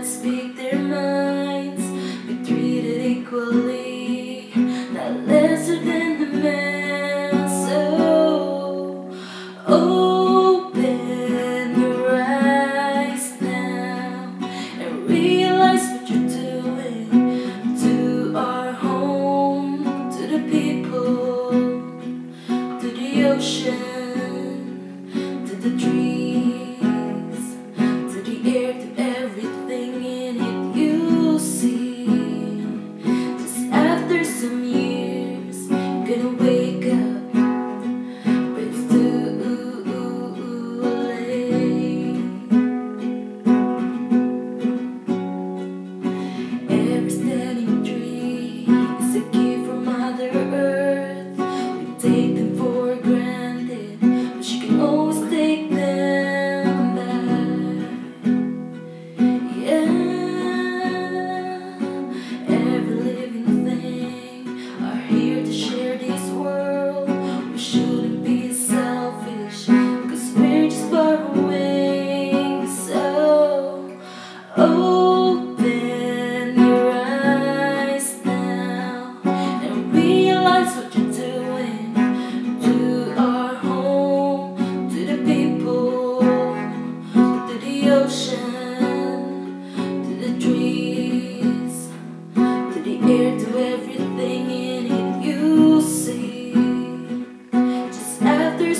that speak their minds be treated equally, not lesser than the man. So open your eyes now and realize what you're doing to our home, to the people, to the ocean. take.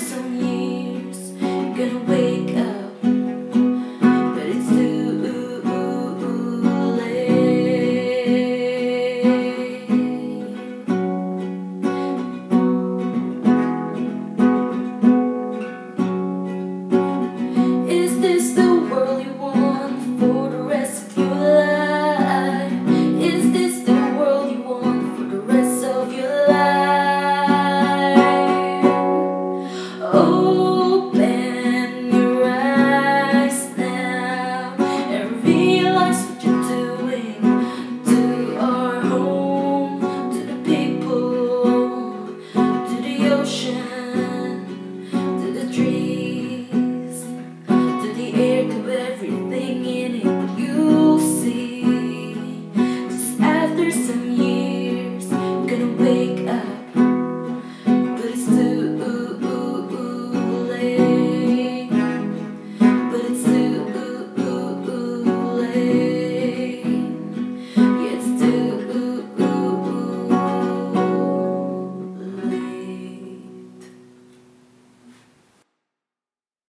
so